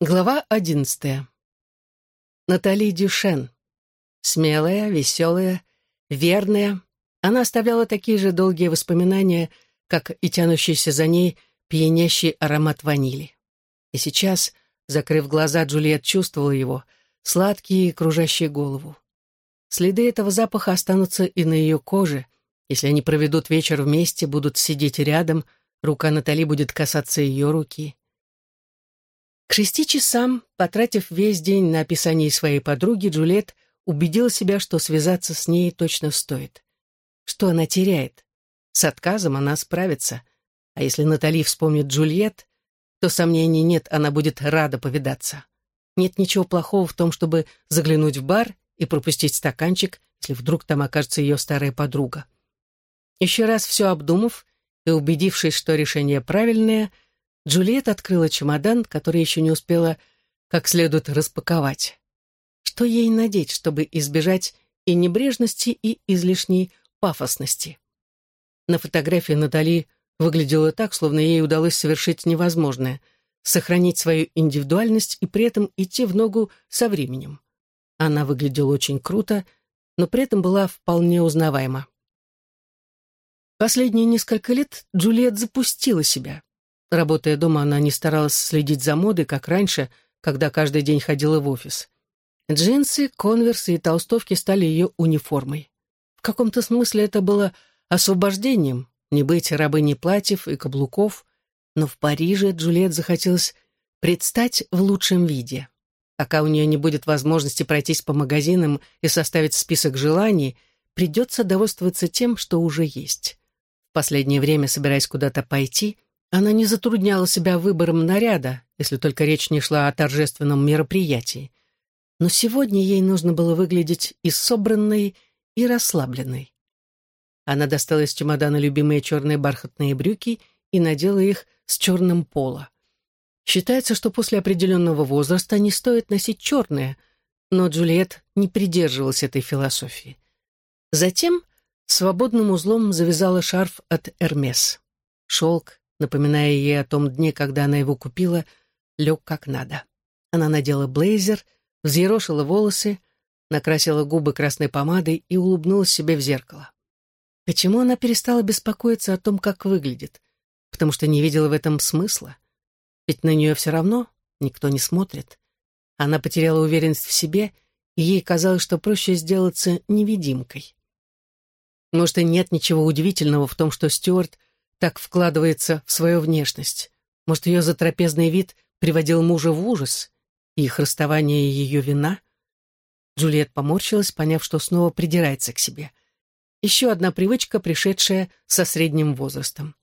Глава одиннадцатая. Натали Дюшен. Смелая, веселая, верная. Она оставляла такие же долгие воспоминания, как и тянущийся за ней пьянящий аромат ванили. И сейчас, закрыв глаза, Джульет чувствовала его, сладкий и кружащий голову. Следы этого запаха останутся и на ее коже. Если они проведут вечер вместе, будут сидеть рядом, рука Натали будет касаться ее руки. К шести часам, потратив весь день на описание своей подруги, Джульет убедила себя, что связаться с ней точно стоит. Что она теряет? С отказом она справится. А если Натали вспомнит Джульет, то сомнений нет, она будет рада повидаться. Нет ничего плохого в том, чтобы заглянуть в бар и пропустить стаканчик, если вдруг там окажется ее старая подруга. Еще раз все обдумав и убедившись, что решение правильное — Джульет открыла чемодан, который еще не успела как следует распаковать. Что ей надеть, чтобы избежать и небрежности, и излишней пафосности? На фотографии Натали выглядела так, словно ей удалось совершить невозможное — сохранить свою индивидуальность и при этом идти в ногу со временем. Она выглядела очень круто, но при этом была вполне узнаваема. Последние несколько лет Джульет запустила себя. Работая дома, она не старалась следить за модой, как раньше, когда каждый день ходила в офис. Джинсы, конверсы и толстовки стали ее униформой. В каком-то смысле это было освобождением, не быть рабыней платьев и каблуков, но в Париже Джульет захотелось предстать в лучшем виде. Пока у нее не будет возможности пройтись по магазинам и составить список желаний, придется довольствоваться тем, что уже есть. В последнее время, собираясь куда-то пойти, она не затрудняла себя выбором наряда, если только речь не шла о торжественном мероприятии. Но сегодня ей нужно было выглядеть и собранной, и расслабленной. Она достала из чемодана любимые черные бархатные брюки и надела их с черным пола. Считается, что после определенного возраста не стоит носить черное, но Джульет не придерживалась этой философии. Затем свободным узлом завязала шарф от Эрмес. Шелк, напоминая ей о том дне, когда она его купила, лег как надо. Она надела блейзер, взъерошила волосы, накрасила губы красной помадой и улыбнулась себе в зеркало. Почему она перестала беспокоиться о том, как выглядит? Потому что не видела в этом смысла. Ведь на нее все равно никто не смотрит. Она потеряла уверенность в себе, и ей казалось, что проще сделаться невидимкой. Может, и нет ничего удивительного в том, что Стюарт так вкладывается в свою внешность. Может, ее затрапезный вид приводил мужа в ужас, и их расставание ее вина? Джульет поморщилась, поняв, что снова придирается к себе. Еще одна привычка, пришедшая со средним возрастом.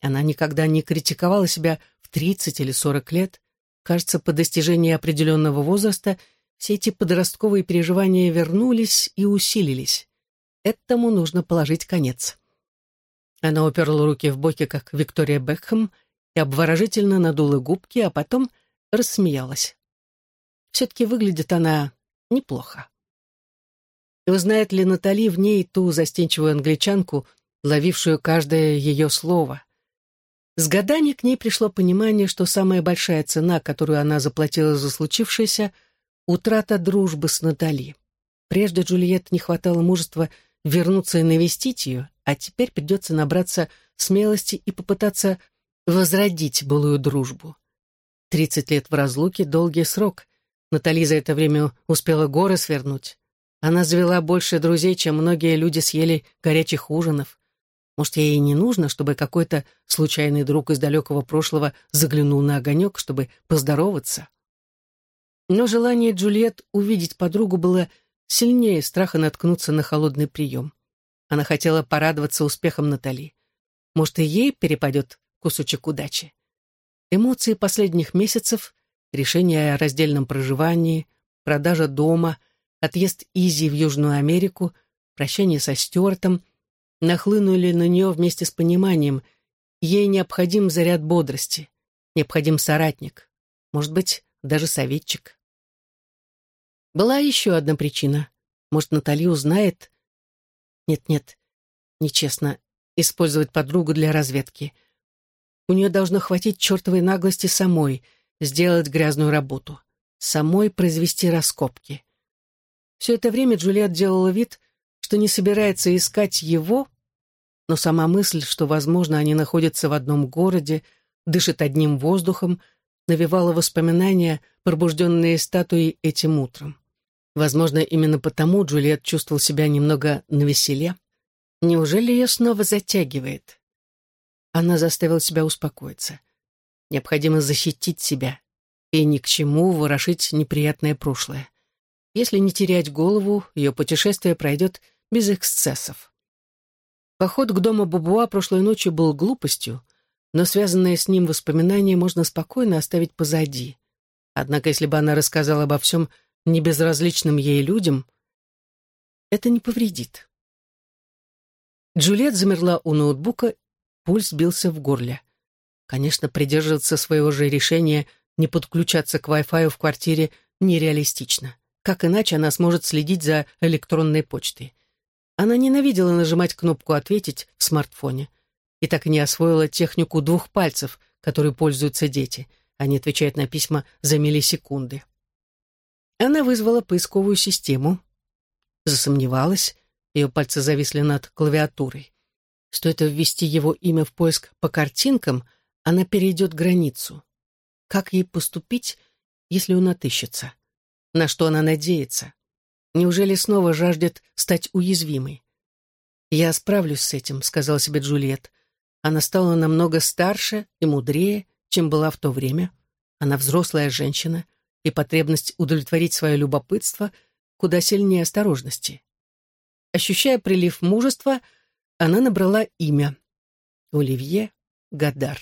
Она никогда не критиковала себя в 30 или 40 лет. Кажется, по достижении определенного возраста все эти подростковые переживания вернулись и усилились. Этому нужно положить конец. Она уперла руки в боки, как Виктория Бекхэм, и обворожительно надула губки, а потом рассмеялась. Все-таки выглядит она неплохо. И узнает ли Натали в ней ту застенчивую англичанку, ловившую каждое ее слово? С годами к ней пришло понимание, что самая большая цена, которую она заплатила за случившееся, — утрата дружбы с Натали. Прежде Джульетт не хватало мужества вернуться и навестить ее, а теперь придется набраться смелости и попытаться возродить былую дружбу. Тридцать лет в разлуке — долгий срок. Натали за это время успела горы свернуть. Она завела больше друзей, чем многие люди съели горячих ужинов. Может, ей и не нужно, чтобы какой-то случайный друг из далекого прошлого заглянул на огонек, чтобы поздороваться. Но желание Джульет увидеть подругу было сильнее страха наткнуться на холодный прием. Она хотела порадоваться успехом Натали. Может, и ей перепадет кусочек удачи. Эмоции последних месяцев, решение о раздельном проживании, продажа дома, отъезд Изи в Южную Америку, прощание со Стюартом нахлынули на нее вместе с пониманием, ей необходим заряд бодрости, необходим соратник, может быть, даже советчик. Была еще одна причина. Может, Натали узнает, нет-нет, нечестно использовать подругу для разведки. У нее должно хватить чертовой наглости самой, сделать грязную работу, самой произвести раскопки. Все это время Джульет делала вид, что не собирается искать его, но сама мысль, что, возможно, они находятся в одном городе, дышат одним воздухом, навевала воспоминания, пробужденные статуей этим утром. Возможно, именно потому Джульет чувствовал себя немного навеселе. Неужели ее снова затягивает? Она заставила себя успокоиться. Необходимо защитить себя и ни к чему ворошить неприятное прошлое. Если не терять голову, ее путешествие пройдет без эксцессов. Поход к дому Бубуа прошлой ночью был глупостью, но связанные с ним воспоминания можно спокойно оставить позади. Однако, если бы она рассказала обо всем небезразличным ей людям, это не повредит. Джульет замерла у ноутбука, пульс бился в горле. Конечно, придерживаться своего же решения не подключаться к Wi-Fi в квартире нереалистично. Как иначе она сможет следить за электронной почтой? Она ненавидела нажимать кнопку «Ответить» в смартфоне и так и не освоила технику двух пальцев, которой пользуются дети. Они отвечают на письма за миллисекунды. Она вызвала поисковую систему, засомневалась, ее пальцы зависли над клавиатурой. Стоит ввести его имя в поиск по картинкам, она перейдет границу. Как ей поступить, если он отыщется? На что она надеется? Неужели снова жаждет стать уязвимой? «Я справлюсь с этим», — сказала себе Джульет. Она стала намного старше и мудрее, чем была в то время. Она взрослая женщина, и потребность удовлетворить свое любопытство куда сильнее осторожности. Ощущая прилив мужества, она набрала имя — Оливье Гадар.